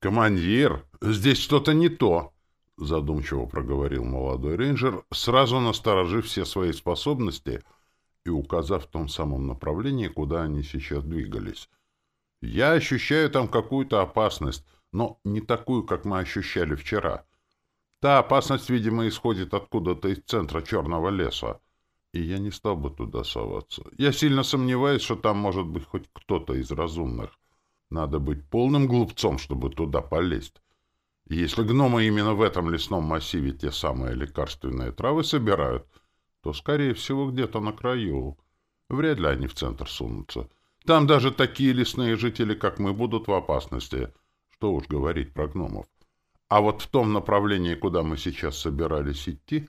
«Командир, здесь что-то не то!» — задумчиво проговорил молодой рейнджер, сразу насторожив все свои способности и указав в том самом направлении, куда они сейчас двигались. «Я ощущаю там какую-то опасность, но не такую, как мы ощущали вчера. Та опасность, видимо, исходит откуда-то из центра черного леса. И я не стал бы туда соваться. Я сильно сомневаюсь, что там может быть хоть кто-то из разумных. Надо быть полным глупцом, чтобы туда полезть. Если гномы именно в этом лесном массиве те самые лекарственные травы собирают, то, скорее всего, где-то на краю. Вряд ли они в центр сунутся. Там даже такие лесные жители, как мы, будут в опасности. Что уж говорить про гномов. А вот в том направлении, куда мы сейчас собирались идти,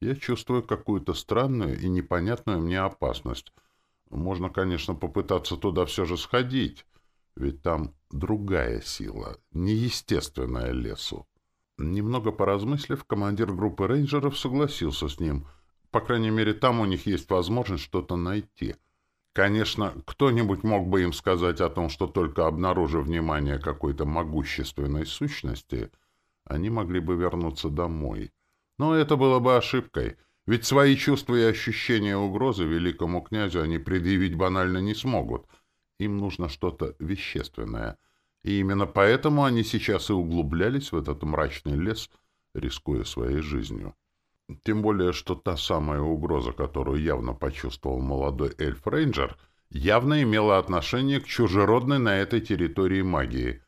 я чувствую какую-то странную и непонятную мне опасность. Можно, конечно, попытаться туда все же сходить, ведь там другая сила, неестественная лесу. Немного поразмыслив, командир группы рейнджеров согласился с ним. По крайней мере, там у них есть возможность что-то найти. Конечно, кто-нибудь мог бы им сказать о том, что только обнаружив внимание какой-то могущественной сущности, они могли бы вернуться домой. Но это было бы ошибкой, ведь свои чувства и ощущения угрозы великому князю они предъявить банально не смогут — им нужно что-то вещественное. И именно поэтому они сейчас и углублялись в этот мрачный лес, рискуя своей жизнью. Тем более, что та самая угроза, которую явно почувствовал молодой эльф-рейнджер, явно имела отношение к чужеродной на этой территории магии.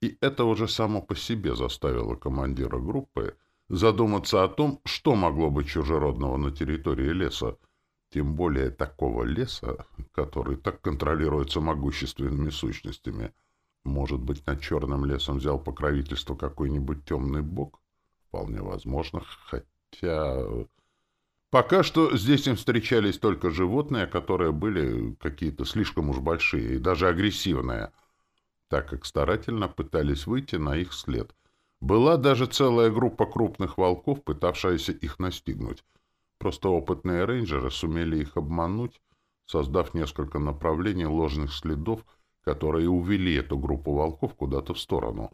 И это уже само по себе заставило командира группы задуматься о том, что могло быть чужеродного на территории леса, тем более такого леса, который так контролируется могущественными сущностями. Может быть, над черным лесом взял покровительство какой-нибудь темный бог? Вполне возможно, хотя... Пока что здесь им встречались только животные, которые были какие-то слишком уж большие и даже агрессивные, так как старательно пытались выйти на их след. Была даже целая группа крупных волков, пытавшаяся их настигнуть. Просто опытные рейнджеры сумели их обмануть, создав несколько направлений ложных следов, которые увели эту группу волков куда-то в сторону.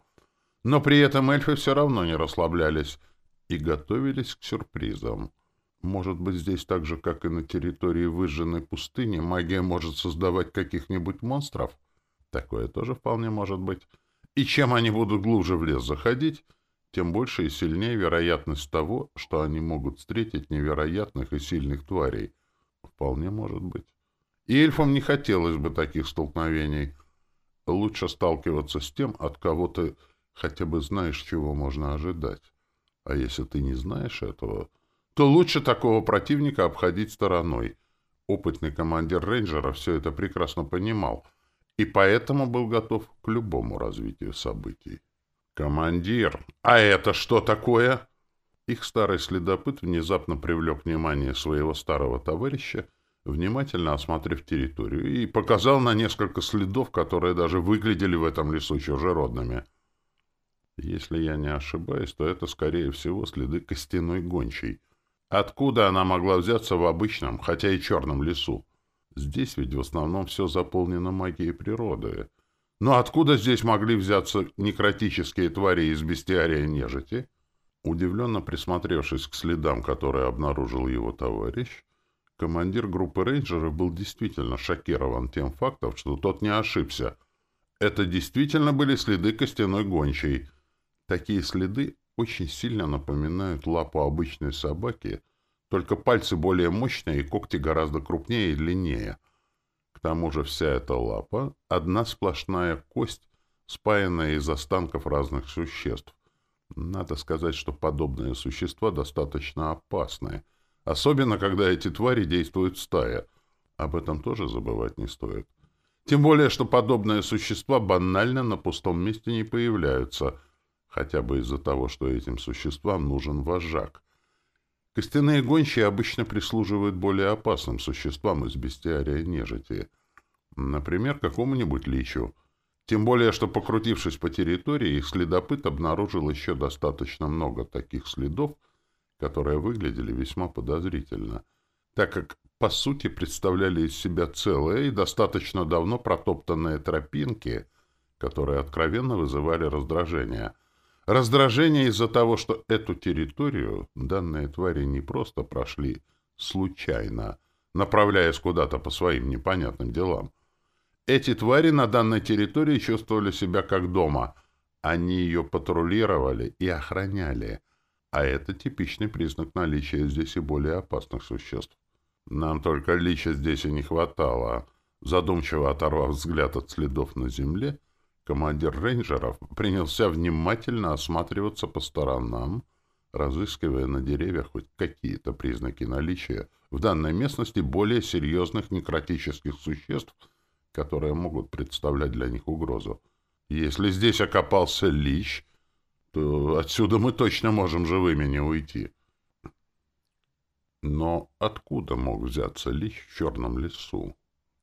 Но при этом эльфы все равно не расслаблялись и готовились к сюрпризам. Может быть, здесь так же, как и на территории выжженной пустыни, магия может создавать каких-нибудь монстров? Такое тоже вполне может быть. И чем они будут глубже в лес заходить, тем больше и сильнее вероятность того, что они могут встретить невероятных и сильных тварей. Вполне может быть. И эльфам не хотелось бы таких столкновений. Лучше сталкиваться с тем, от кого ты хотя бы знаешь, чего можно ожидать. А если ты не знаешь этого, то лучше такого противника обходить стороной. Опытный командир рейнджера все это прекрасно понимал и поэтому был готов к любому развитию событий. «Командир, а это что такое?» Их старый следопыт внезапно привлек внимание своего старого товарища, внимательно осмотрев территорию, и показал на несколько следов, которые даже выглядели в этом лесу чужеродными. Если я не ошибаюсь, то это, скорее всего, следы костяной гончей. Откуда она могла взяться в обычном, хотя и черном лесу? Здесь ведь в основном все заполнено магией природы. Но откуда здесь могли взяться некротические твари из бестиария нежити? Удивленно присмотревшись к следам, которые обнаружил его товарищ, командир группы рейнджеров был действительно шокирован тем фактом, что тот не ошибся. Это действительно были следы костяной гончей. Такие следы очень сильно напоминают лапу обычной собаки, только пальцы более мощные и когти гораздо крупнее и длиннее — к тому же вся эта лапа — одна сплошная кость, спаянная из останков разных существ. Надо сказать, что подобные существа достаточно опасны, особенно когда эти твари действуют в стае. Об этом тоже забывать не стоит. Тем более, что подобные существа банально на пустом месте не появляются, хотя бы из-за того, что этим существам нужен вожак — Костяные гончие обычно прислуживают более опасным существам из бестиария нежити, например, какому-нибудь личу. Тем более, что, покрутившись по территории, их следопыт обнаружил еще достаточно много таких следов, которые выглядели весьма подозрительно, так как, по сути, представляли из себя целые и достаточно давно протоптанные тропинки, которые откровенно вызывали раздражение. Раздражение из-за того, что эту территорию данные твари не просто прошли случайно, направляясь куда-то по своим непонятным делам. Эти твари на данной территории чувствовали себя как дома. Они ее патрулировали и охраняли. А это типичный признак наличия здесь и более опасных существ. Нам только лича здесь и не хватало. Задумчиво оторвав взгляд от следов на земле, командир рейнджеров принялся внимательно осматриваться по сторонам, разыскивая на деревьях хоть какие-то признаки наличия в данной местности более серьезных некротических существ, которые могут представлять для них угрозу. Если здесь окопался лич, то отсюда мы точно можем живыми не уйти. Но откуда мог взяться лич в черном лесу?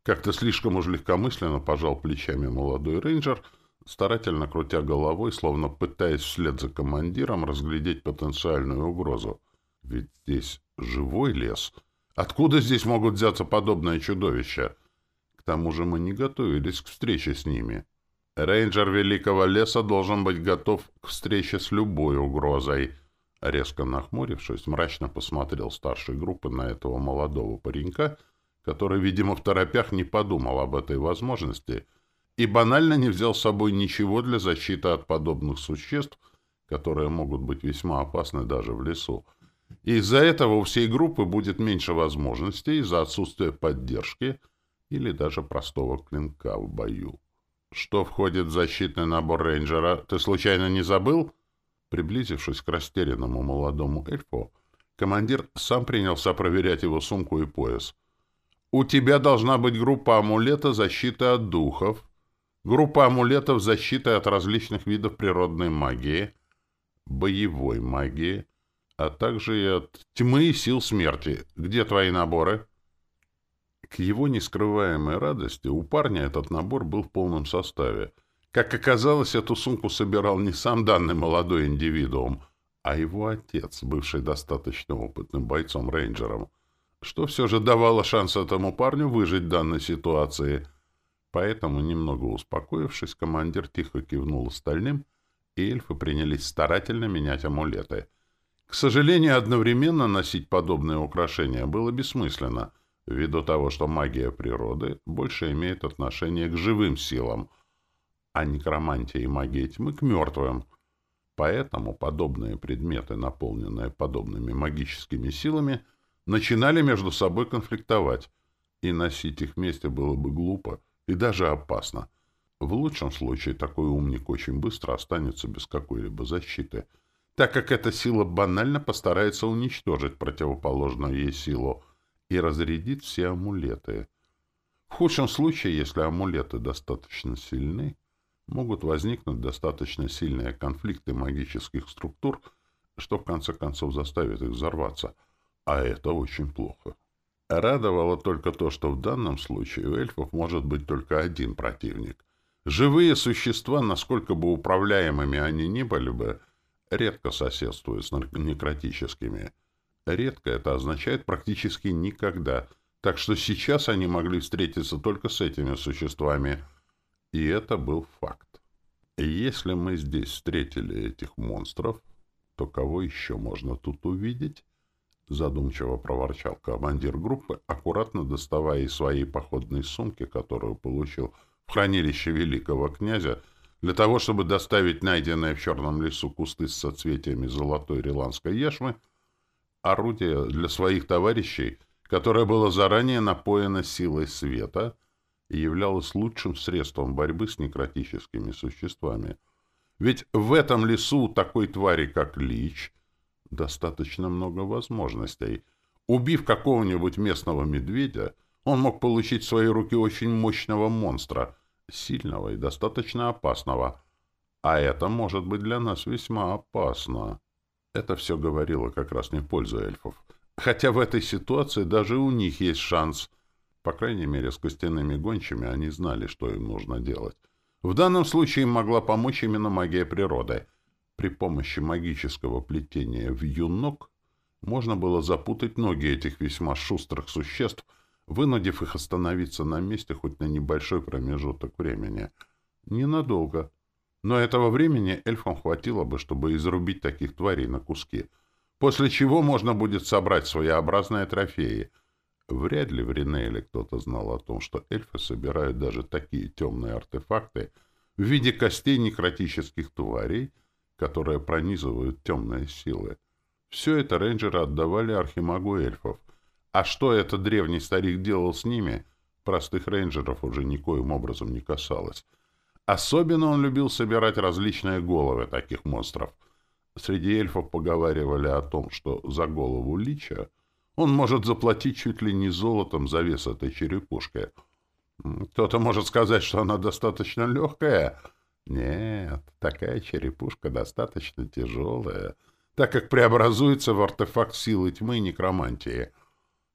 Как-то слишком уж легкомысленно пожал плечами молодой рейнджер, старательно крутя головой, словно пытаясь вслед за командиром разглядеть потенциальную угрозу. Ведь здесь живой лес. Откуда здесь могут взяться подобные чудовища? К тому же мы не готовились к встрече с ними. Рейнджер Великого Леса должен быть готов к встрече с любой угрозой. Резко нахмурившись, мрачно посмотрел старшей группы на этого молодого паренька — который, видимо, в торопях не подумал об этой возможности и банально не взял с собой ничего для защиты от подобных существ, которые могут быть весьма опасны даже в лесу. Из-за этого у всей группы будет меньше возможностей из-за отсутствия поддержки или даже простого клинка в бою. Что входит в защитный набор рейнджера, ты случайно не забыл? Приблизившись к растерянному молодому эльфу, командир сам принялся проверять его сумку и пояс — у тебя должна быть группа амулета защиты от духов, группа амулетов защиты от различных видов природной магии, боевой магии, а также и от тьмы и сил смерти. Где твои наборы? К его нескрываемой радости у парня этот набор был в полном составе. Как оказалось, эту сумку собирал не сам данный молодой индивидуум, а его отец, бывший достаточно опытным бойцом-рейнджером что все же давало шанс этому парню выжить в данной ситуации. Поэтому, немного успокоившись, командир тихо кивнул остальным, и эльфы принялись старательно менять амулеты. К сожалению, одновременно носить подобные украшения было бессмысленно, ввиду того, что магия природы больше имеет отношение к живым силам, а некромантия и магия тьмы — к мертвым. Поэтому подобные предметы, наполненные подобными магическими силами — начинали между собой конфликтовать, и носить их вместе было бы глупо и даже опасно. В лучшем случае такой умник очень быстро останется без какой-либо защиты, так как эта сила банально постарается уничтожить противоположную ей силу и разрядить все амулеты. В худшем случае, если амулеты достаточно сильны, могут возникнуть достаточно сильные конфликты магических структур, что в конце концов заставит их взорваться — а это очень плохо. Радовало только то, что в данном случае у эльфов может быть только один противник. Живые существа, насколько бы управляемыми они ни были бы, редко соседствуют с некротическими. Редко это означает практически никогда, так что сейчас они могли встретиться только с этими существами. И это был факт. Если мы здесь встретили этих монстров, то кого еще можно тут увидеть? — задумчиво проворчал командир группы, аккуратно доставая из своей походной сумки, которую получил в хранилище великого князя, для того, чтобы доставить найденные в черном лесу кусты с соцветиями золотой риландской яшмы, орудие для своих товарищей, которое было заранее напоено силой света и являлось лучшим средством борьбы с некротическими существами. Ведь в этом лесу такой твари, как лич, достаточно много возможностей. Убив какого-нибудь местного медведя, он мог получить в свои руки очень мощного монстра, сильного и достаточно опасного. А это может быть для нас весьма опасно. Это все говорило как раз не в пользу эльфов. Хотя в этой ситуации даже у них есть шанс. По крайней мере, с костяными гончими они знали, что им нужно делать. В данном случае им могла помочь именно магия природы — при помощи магического плетения в юнок можно было запутать ноги этих весьма шустрых существ, вынудив их остановиться на месте хоть на небольшой промежуток времени. Ненадолго. Но этого времени эльфам хватило бы, чтобы изрубить таких тварей на куски, после чего можно будет собрать своеобразные трофеи. Вряд ли в Ренейле кто-то знал о том, что эльфы собирают даже такие темные артефакты в виде костей некротических тварей, которые пронизывают темные силы. Все это рейнджеры отдавали архимагу эльфов. А что этот древний старик делал с ними, простых рейнджеров уже никоим образом не касалось. Особенно он любил собирать различные головы таких монстров. Среди эльфов поговаривали о том, что за голову лича он может заплатить чуть ли не золотом за вес этой черепушки. Кто-то может сказать, что она достаточно легкая. Нет, такая черепушка достаточно тяжелая, так как преобразуется в артефакт силы тьмы и некромантии.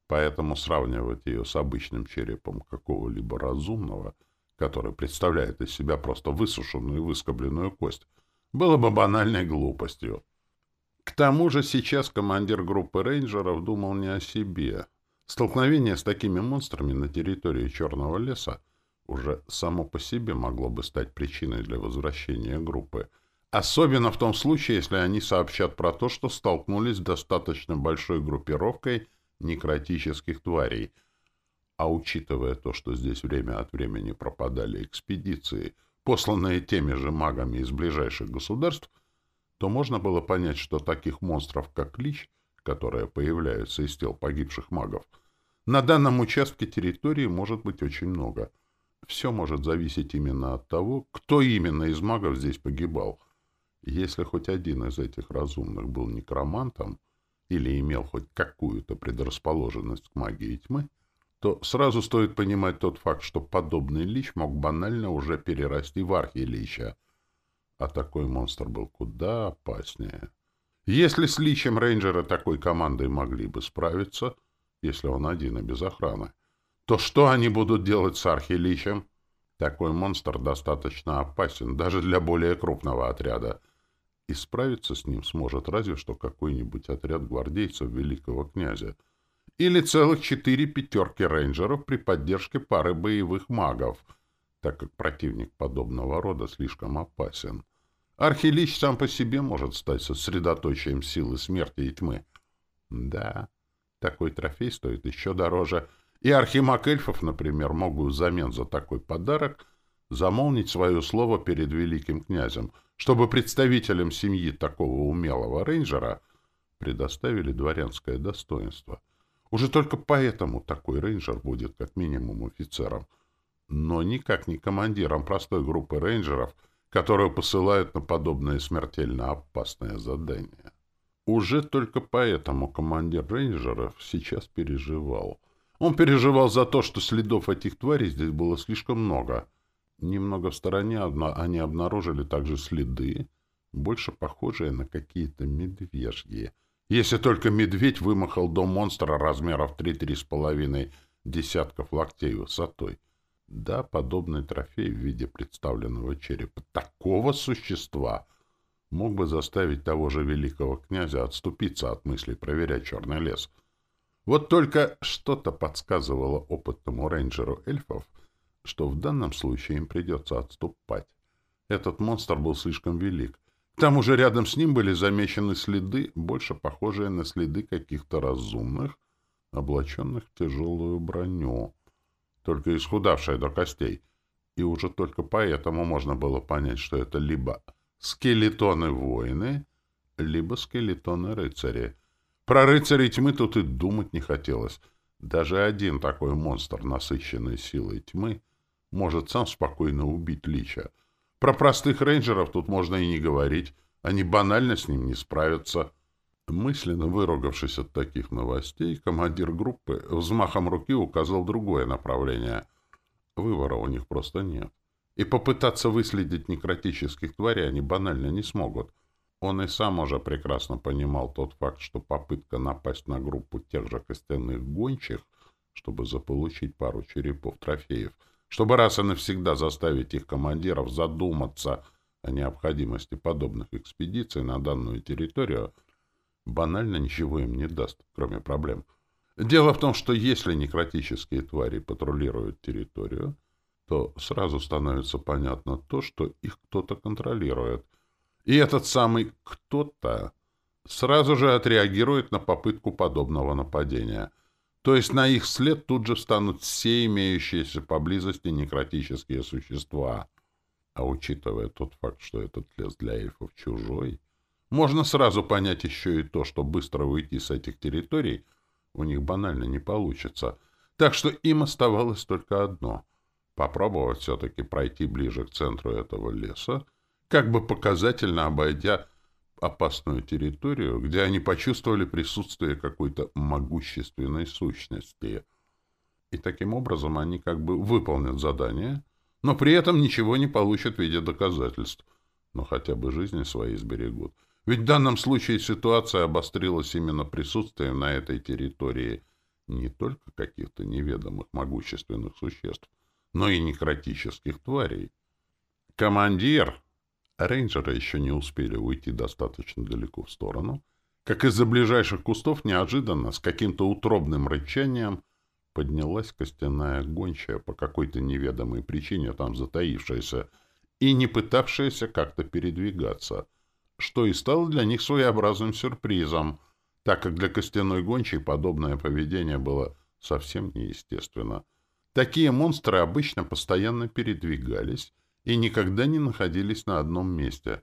Поэтому сравнивать ее с обычным черепом какого-либо разумного — который представляет из себя просто высушенную и выскобленную кость, было бы банальной глупостью. К тому же сейчас командир группы рейнджеров думал не о себе. Столкновение с такими монстрами на территории Черного леса уже само по себе могло бы стать причиной для возвращения группы. Особенно в том случае, если они сообщат про то, что столкнулись с достаточно большой группировкой некротических тварей — а учитывая то, что здесь время от времени пропадали экспедиции, посланные теми же магами из ближайших государств, то можно было понять, что таких монстров, как Лич, которые появляются из тел погибших магов, на данном участке территории может быть очень много. Все может зависеть именно от того, кто именно из магов здесь погибал. Если хоть один из этих разумных был некромантом или имел хоть какую-то предрасположенность к магии тьмы, то сразу стоит понимать тот факт, что подобный лич мог банально уже перерасти в архилича. А такой монстр был куда опаснее. Если с личем рейнджера такой командой могли бы справиться, если он один и без охраны, то что они будут делать с архиличем? Такой монстр достаточно опасен даже для более крупного отряда. И справиться с ним сможет разве что какой-нибудь отряд гвардейцев великого князя — или целых четыре пятерки рейнджеров при поддержке пары боевых магов, так как противник подобного рода слишком опасен. Архилич сам по себе может стать сосредоточием силы смерти и тьмы. Да, такой трофей стоит еще дороже, и архимаг эльфов, например, мог бы взамен за такой подарок замолвить свое слово перед великим князем, чтобы представителям семьи такого умелого рейнджера предоставили дворянское достоинство — уже только поэтому такой рейнджер будет как минимум офицером, но никак не командиром простой группы рейнджеров, которую посылают на подобное смертельно опасное задание. Уже только поэтому командир рейнджеров сейчас переживал. Он переживал за то, что следов этих тварей здесь было слишком много. Немного в стороне они обнаружили также следы, больше похожие на какие-то медвежьи, если только медведь вымахал до монстра размеров 3-3,5 десятков локтей высотой. Да, подобный трофей в виде представленного черепа такого существа мог бы заставить того же великого князя отступиться от мысли проверять черный лес. Вот только что-то подсказывало опытному рейнджеру эльфов, что в данном случае им придется отступать. Этот монстр был слишком велик, к тому же рядом с ним были замечены следы, больше похожие на следы каких-то разумных, облаченных в тяжелую броню, только исхудавшая до костей. И уже только поэтому можно было понять, что это либо скелетоны-воины, либо скелетоны-рыцари. Про рыцарей тьмы тут и думать не хотелось. Даже один такой монстр, насыщенный силой тьмы, может сам спокойно убить лича — про простых рейнджеров тут можно и не говорить. Они банально с ним не справятся. Мысленно выругавшись от таких новостей, командир группы взмахом руки указал другое направление. Выбора у них просто нет. И попытаться выследить некротических тварей они банально не смогут. Он и сам уже прекрасно понимал тот факт, что попытка напасть на группу тех же костяных гончих, чтобы заполучить пару черепов трофеев — чтобы раз и навсегда заставить их командиров задуматься о необходимости подобных экспедиций на данную территорию, банально ничего им не даст, кроме проблем. Дело в том, что если некротические твари патрулируют территорию, то то сразу становится понятно то, что их кто-то контролирует. И этот самый «кто-то» сразу же отреагирует на попытку подобного нападения. То есть на их след тут же встанут все имеющиеся поблизости некротические существа. А учитывая тот факт, что этот лес для эльфов чужой, можно сразу понять еще и то, что быстро уйти с этих территорий у них банально не получится. Так что им оставалось только одно — попробовать все-таки пройти ближе к центру этого леса, как бы показательно обойдя опасную территорию, где они почувствовали присутствие какой-то могущественной сущности. И таким образом они как бы выполнят задание, но при этом ничего не получат в виде доказательств, но хотя бы жизни свои сберегут. Ведь в данном случае ситуация обострилась именно присутствием на этой территории не только каких-то неведомых могущественных существ, но и некротических тварей. Командир Рейнджеры еще не успели уйти достаточно далеко в сторону, как из-за ближайших кустов неожиданно, с каким-то утробным рычанием, поднялась костяная гончая по какой-то неведомой причине там затаившаяся и не пытавшаяся как-то передвигаться, что и стало для них своеобразным сюрпризом, так как для костяной гончей подобное поведение было совсем неестественно. Такие монстры обычно постоянно передвигались, и никогда не находились на одном месте,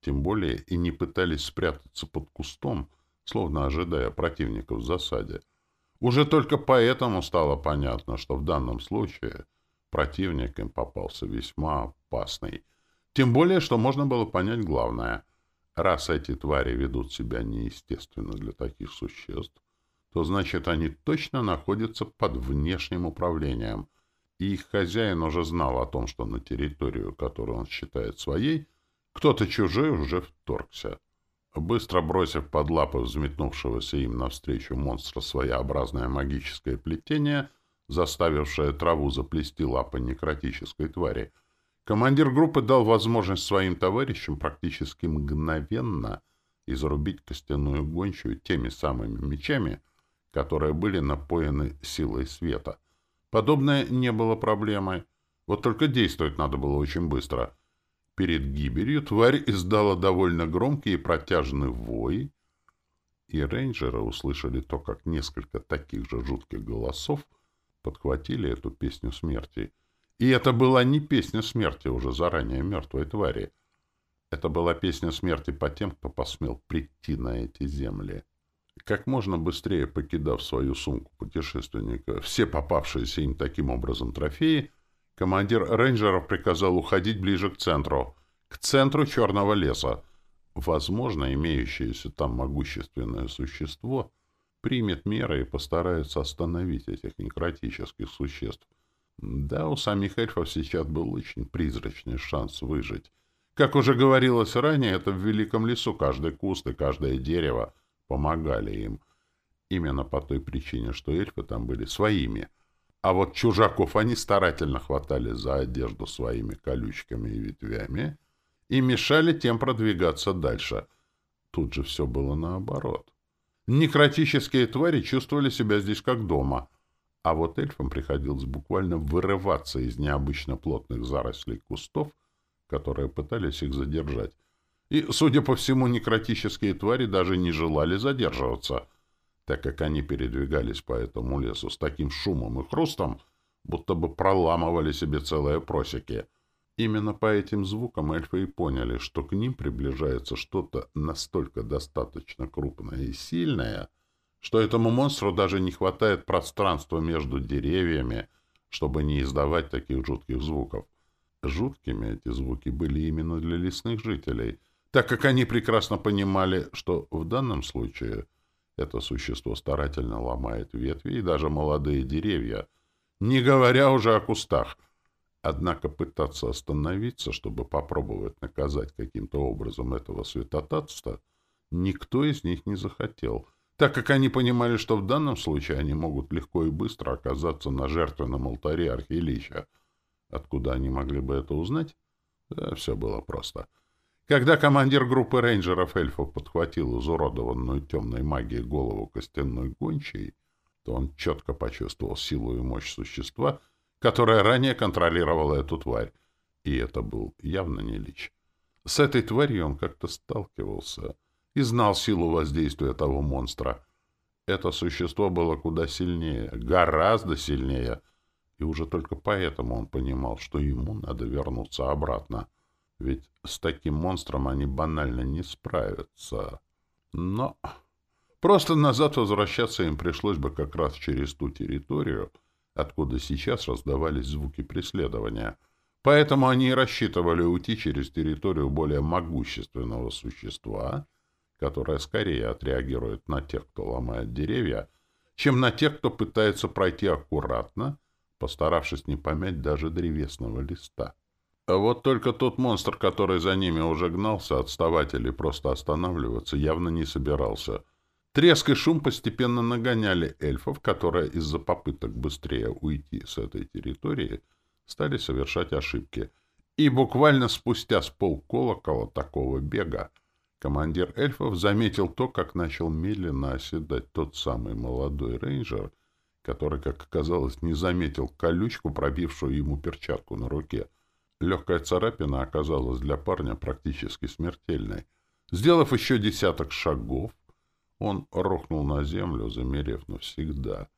тем более и не пытались спрятаться под кустом, словно ожидая противника в засаде. Уже только поэтому стало понятно, что в данном случае противник им попался весьма опасный. Тем более, что можно было понять главное. Раз эти твари ведут себя неестественно для таких существ, то значит они точно находятся под внешним управлением — и их хозяин уже знал о том, что на территорию, которую он считает своей, кто-то чужой уже вторгся. Быстро бросив под лапы взметнувшегося им навстречу монстра своеобразное магическое плетение, заставившее траву заплести лапы некротической твари, командир группы дал возможность своим товарищам практически мгновенно изрубить костяную гончую теми самыми мечами, которые были напоены силой света — Подобное не было проблемой. Вот только действовать надо было очень быстро. Перед гибелью тварь издала довольно громкий и протяжный вой, и рейнджеры услышали то, как несколько таких же жутких голосов подхватили эту песню смерти. И это была не песня смерти уже заранее мертвой твари. Это была песня смерти по тем, кто посмел прийти на эти земли. Как можно быстрее покидав свою сумку путешественника, все попавшиеся им таким образом трофеи, командир рейнджеров приказал уходить ближе к центру, к центру черного леса. Возможно, имеющееся там могущественное существо примет меры и постарается остановить этих некротических существ. Да, у самих эльфов сейчас был очень призрачный шанс выжить. Как уже говорилось ранее, это в великом лесу каждый куст и каждое дерево — помогали им. Именно по той причине, что эльфы там были своими. А вот чужаков они старательно хватали за одежду своими колючками и ветвями и мешали тем продвигаться дальше. Тут же все было наоборот. Некротические твари чувствовали себя здесь как дома, а вот эльфам приходилось буквально вырываться из необычно плотных зарослей кустов, которые пытались их задержать. И, судя по всему, некротические твари даже не желали задерживаться, так как они передвигались по этому лесу с таким шумом и хрустом, будто бы проламывали себе целые просеки. Именно по этим звукам эльфы и поняли, что к ним приближается что-то настолько достаточно крупное и сильное, что этому монстру даже не хватает пространства между деревьями, чтобы не издавать таких жутких звуков. Жуткими эти звуки были именно для лесных жителей — так как они прекрасно понимали, что в данном случае это существо старательно ломает ветви и даже молодые деревья, не говоря уже о кустах. Однако пытаться остановиться, чтобы попробовать наказать каким-то образом этого святотатства, никто из них не захотел, так как они понимали, что в данном случае они могут легко и быстро оказаться на жертвенном алтаре Архилища. Откуда они могли бы это узнать? Да, все было просто — когда командир группы рейнджеров-эльфов подхватил изуродованную темной магией голову костяной гончей, то он четко почувствовал силу и мощь существа, которая ранее контролировала эту тварь. И это был явно не Лич. С этой тварью он как-то сталкивался и знал силу воздействия того монстра. Это существо было куда сильнее, гораздо сильнее, и уже только поэтому он понимал, что ему надо вернуться обратно. Ведь с таким монстром они банально не справятся. Но просто назад возвращаться им пришлось бы как раз через ту территорию, откуда сейчас раздавались звуки преследования. Поэтому они и рассчитывали уйти через территорию более могущественного существа, которое скорее отреагирует на тех, кто ломает деревья, чем на тех, кто пытается пройти аккуратно, постаравшись не помять даже древесного листа. А вот только тот монстр, который за ними уже гнался, отставать или просто останавливаться, явно не собирался — Треск и шум постепенно нагоняли эльфов, которые из-за попыток быстрее уйти с этой территории стали совершать ошибки. И буквально спустя с полколокола такого бега командир эльфов заметил то, как начал медленно оседать тот самый молодой рейнджер, который, как оказалось, не заметил колючку, пробившую ему перчатку на руке. Легкая царапина оказалась для парня практически смертельной. Сделав еще десяток шагов, он рухнул на землю, замерев навсегда.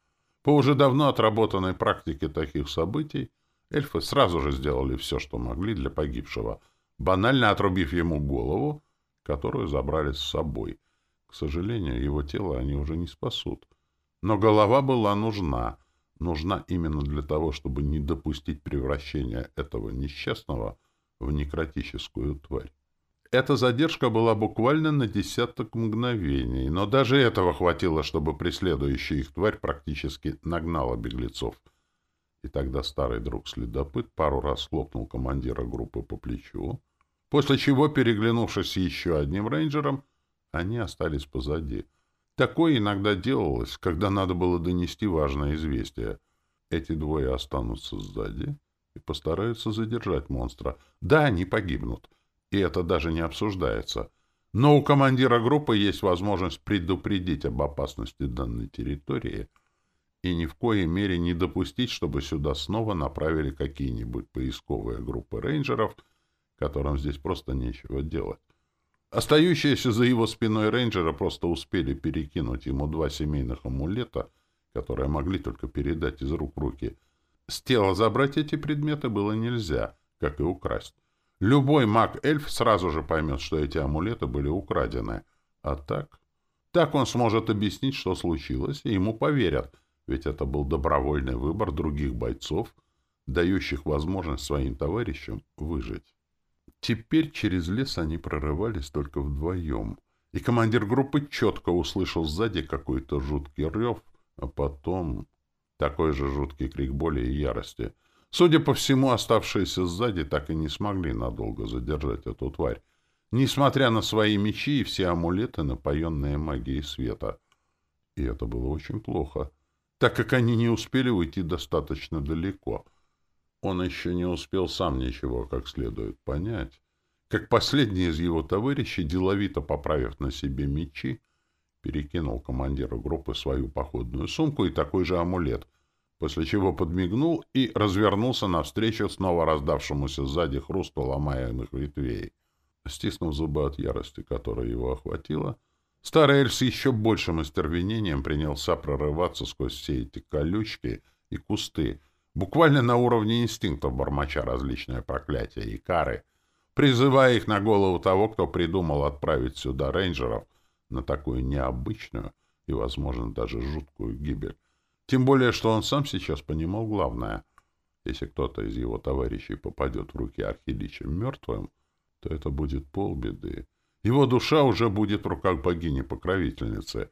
По уже давно отработанной практике таких событий эльфы сразу же сделали все, что могли для погибшего, банально отрубив ему голову, которую забрали с собой. К сожалению, его тело они уже не спасут. Но голова была нужна. Нужна именно для того, чтобы не допустить превращения этого несчастного в некротическую тварь. Эта задержка была буквально на десяток мгновений, но даже этого хватило, чтобы преследующая их тварь практически нагнала беглецов. И тогда старый друг-следопыт пару раз хлопнул командира группы по плечу, после чего, переглянувшись еще одним рейнджером, они остались позади. Такое иногда делалось, когда надо было донести важное известие. Эти двое останутся сзади и постараются задержать монстра. Да, они погибнут — и это даже не обсуждается. Но у командира группы есть возможность предупредить об опасности данной территории и ни в коей мере не допустить, чтобы сюда снова направили какие-нибудь поисковые группы рейнджеров, которым здесь просто нечего делать. Остающиеся за его спиной рейнджеры просто успели перекинуть ему два семейных амулета, которые могли только передать из рук в руки. С тела забрать эти предметы было нельзя, как и украсть. Любой маг-эльф сразу же поймет, что эти амулеты были украдены. А так? Так он сможет объяснить, что случилось, и ему поверят, ведь это был добровольный выбор других бойцов, дающих возможность своим товарищам выжить. Теперь через лес они прорывались только вдвоем, и командир группы четко услышал сзади какой-то жуткий рев, а потом такой же жуткий крик боли и ярости — Судя по всему, оставшиеся сзади так и не смогли надолго задержать эту тварь, несмотря на свои мечи и все амулеты, напоенные магией света. И это было очень плохо, так как они не успели уйти достаточно далеко. Он еще не успел сам ничего как следует понять, как последний из его товарищей, деловито поправив на себе мечи, перекинул командиру группы свою походную сумку и такой же амулет — после чего подмигнул и развернулся навстречу снова раздавшемуся сзади хрусту ломаемых ветвей. Стиснув зубы от ярости, которая его охватила, старый эльф с еще большим остервенением принялся прорываться сквозь все эти колючки и кусты, буквально на уровне инстинктов бормоча различные проклятия и кары, призывая их на голову того, кто придумал отправить сюда рейнджеров на такую необычную и, возможно, даже жуткую гибель. Тем более, что он сам сейчас понимал главное. Если кто-то из его товарищей попадет в руки Архилича мертвым, то это будет полбеды. Его душа уже будет в руках богини-покровительницы.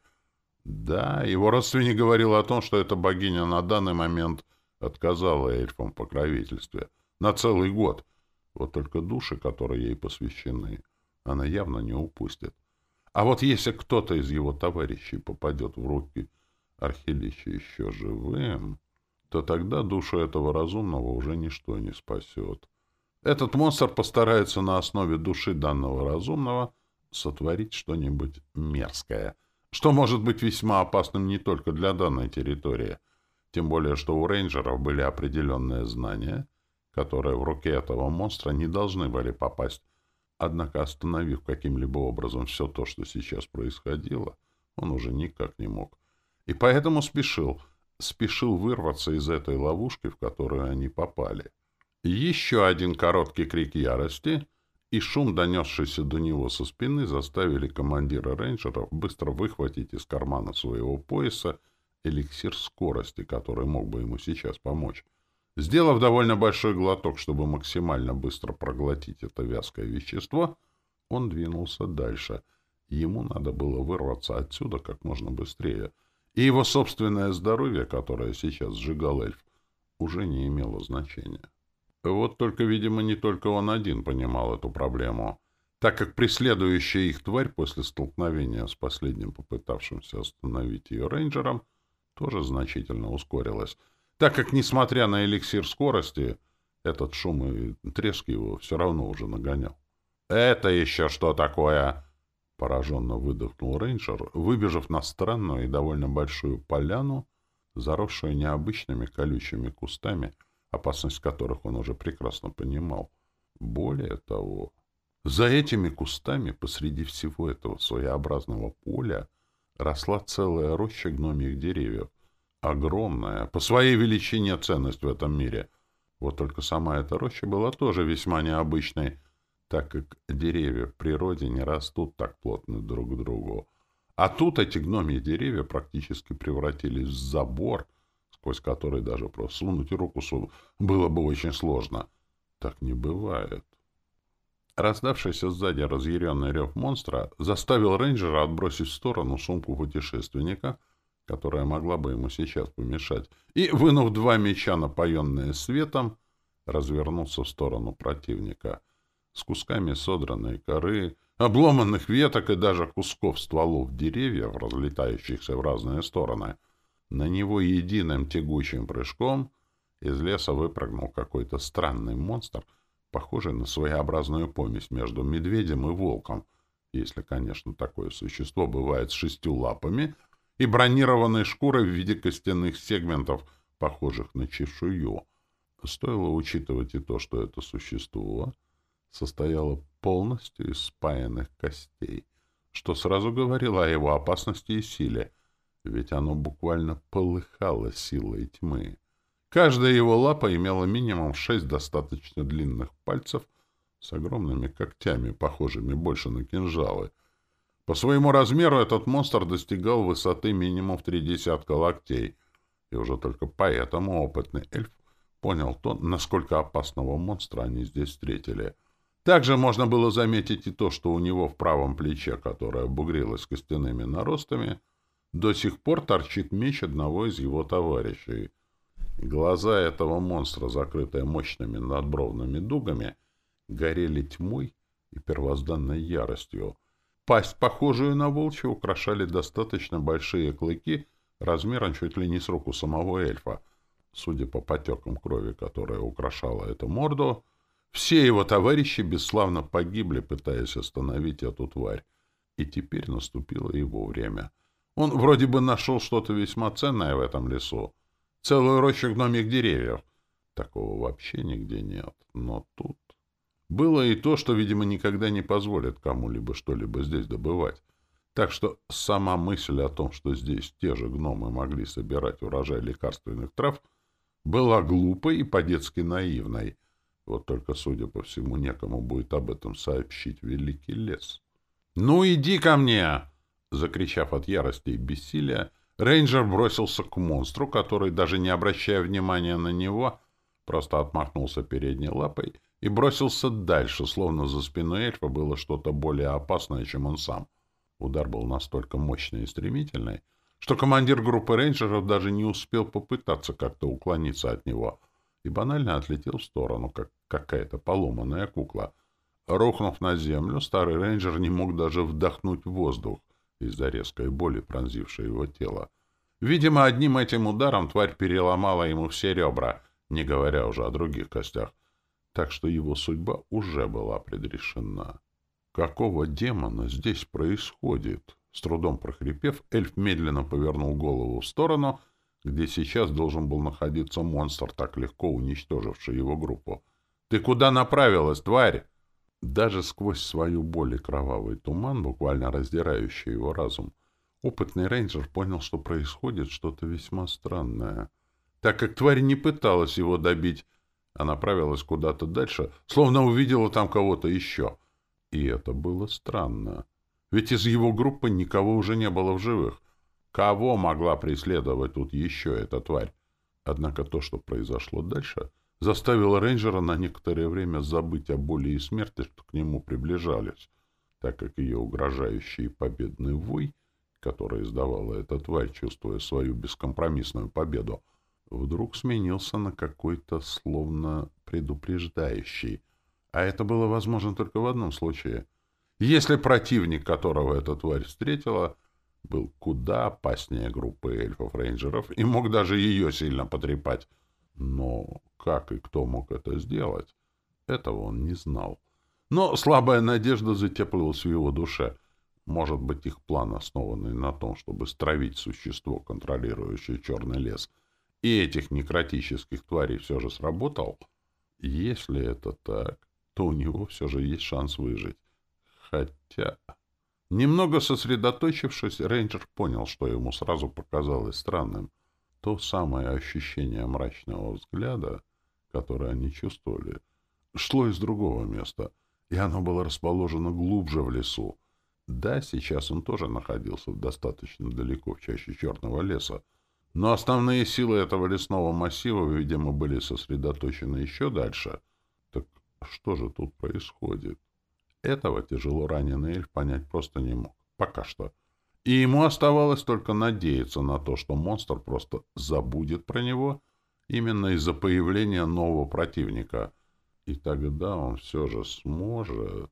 Да, его родственник говорил о том, что эта богиня на данный момент отказала эльфам в покровительстве. На целый год. Вот только души, которые ей посвящены, она явно не упустит. А вот если кто-то из его товарищей попадет в руки Архилища еще живым, то тогда душу этого разумного уже ничто не спасет. Этот монстр постарается на основе души данного разумного сотворить что-нибудь мерзкое, что может быть весьма опасным не только для данной территории. Тем более, что у рейнджеров были определенные знания, которые в руке этого монстра не должны были попасть. Однако, остановив каким-либо образом все то, что сейчас происходило, он уже никак не мог. И поэтому спешил, спешил вырваться из этой ловушки, в которую они попали. Еще один короткий крик ярости, и шум, донесшийся до него со спины, заставили командира рейнджеров быстро выхватить из кармана своего пояса эликсир скорости, который мог бы ему сейчас помочь. Сделав довольно большой глоток, чтобы максимально быстро проглотить это вязкое вещество, он двинулся дальше. Ему надо было вырваться отсюда как можно быстрее. И его собственное здоровье, которое сейчас сжигал эльф, уже не имело значения. Вот только, видимо, не только он один понимал эту проблему, так как преследующая их тварь после столкновения с последним попытавшимся остановить ее рейнджером тоже значительно ускорилась, так как, несмотря на эликсир скорости, этот шум и треск его все равно уже нагонял. «Это еще что такое?» Пораженно выдохнул рейнджер, выбежав на странную и довольно большую поляну, заросшую необычными колючими кустами, опасность которых он уже прекрасно понимал. Более того, за этими кустами посреди всего этого своеобразного поля росла целая роща гномьих деревьев. Огромная, по своей величине ценность в этом мире. Вот только сама эта роща была тоже весьма необычной, так как деревья в природе не растут так плотно друг к другу. А тут эти гномьи деревья практически превратились в забор — сквозь который даже просунуть руку было бы очень сложно. Так не бывает. Раздавшийся сзади разъяренный рев монстра заставил рейнджера отбросить в сторону сумку путешественника, которая могла бы ему сейчас помешать, и, вынув два меча, напоенные светом, развернулся в сторону противника. С кусками содранной коры, обломанных веток и даже кусков стволов деревьев, разлетающихся в разные стороны — на него единым тягучим прыжком из леса выпрыгнул какой-то странный монстр, похожий на своеобразную помесь между медведем и волком, если, конечно, такое существо бывает с шестью лапами и бронированной шкурой в виде костяных сегментов, похожих на чешую. Стоило учитывать и то, что это существо состояло полностью из спаянных костей, что сразу говорило о его опасности и силе — ведь оно буквально полыхало силой тьмы. Каждая его лапа имела минимум шесть достаточно длинных пальцев с огромными когтями, похожими больше на кинжалы. По своему размеру этот монстр достигал высоты минимум в три десятка локтей, и уже только поэтому опытный эльф понял то, насколько опасного монстра они здесь встретили. Также можно было заметить и то, что у него в правом плече, которое бугрилось костяными наростами, до сих пор торчит меч одного из его товарищей. Глаза этого монстра, закрытые мощными надбровными дугами, горели тьмой и первозданной яростью. Пасть, похожую на волчью, украшали достаточно большие клыки размером чуть ли не с руку самого эльфа. Судя по потекам крови, которая украшала эту морду, все его товарищи бесславно погибли, пытаясь остановить эту тварь. И теперь наступило его время — он вроде бы нашел что-то весьма ценное в этом лесу. Целую рощу гномих деревьев. Такого вообще нигде нет. Но тут... Было и то, что, видимо, никогда не позволит кому-либо что-либо здесь добывать. Так что сама мысль о том, что здесь те же гномы могли собирать урожай лекарственных трав, была глупой и по-детски наивной. Вот только, судя по всему, некому будет об этом сообщить великий лес. «Ну, иди ко мне!» Закричав от ярости и бессилия, рейнджер бросился к монстру, который, даже не обращая внимания на него, просто отмахнулся передней лапой и бросился дальше, словно за спиной эльфа было что-то более опасное, чем он сам. Удар был настолько мощный и стремительный, что командир группы рейнджеров даже не успел попытаться как-то уклониться от него и банально отлетел в сторону, как какая-то поломанная кукла. Рухнув на землю, старый рейнджер не мог даже вдохнуть воздух, из-за резкой боли, пронзившей его тело. Видимо, одним этим ударом тварь переломала ему все ребра, не говоря уже о других костях, так что его судьба уже была предрешена. «Какого демона здесь происходит?» С трудом прохрипев, эльф медленно повернул голову в сторону, где сейчас должен был находиться монстр, так легко уничтоживший его группу. «Ты куда направилась, тварь?» Даже сквозь свою боль и кровавый туман, буквально раздирающий его разум, опытный рейнджер понял, что происходит что-то весьма странное. Так как тварь не пыталась его добить, а направилась куда-то дальше, словно увидела там кого-то еще. И это было странно. Ведь из его группы никого уже не было в живых. Кого могла преследовать тут еще эта тварь? Однако то, что произошло дальше, заставило рейнджера на некоторое время забыть о боли и смерти, что к нему приближались, так как ее угрожающий победный вой, который издавала эта тварь, чувствуя свою бескомпромиссную победу, вдруг сменился на какой-то словно предупреждающий. А это было возможно только в одном случае. Если противник, которого эта тварь встретила, был куда опаснее группы эльфов-рейнджеров и мог даже ее сильно потрепать. Но как и кто мог это сделать, этого он не знал. Но слабая надежда затеплилась в его душе. Может быть, их план, основанный на том, чтобы стравить существо, контролирующее черный лес, и этих некротических тварей все же сработал? Если это так, то у него все же есть шанс выжить. Хотя... Немного сосредоточившись, рейнджер понял, что ему сразу показалось странным. То самое ощущение мрачного взгляда, которое они чувствовали, шло из другого места, и оно было расположено глубже в лесу. Да, сейчас он тоже находился достаточно далеко в чаще черного леса, но основные силы этого лесного массива, видимо, были сосредоточены еще дальше. Так что же тут происходит? Этого тяжело раненый эльф понять просто не мог. Пока что. И ему оставалось только надеяться на то, что монстр просто забудет про него именно из-за появления нового противника. И тогда он все же сможет...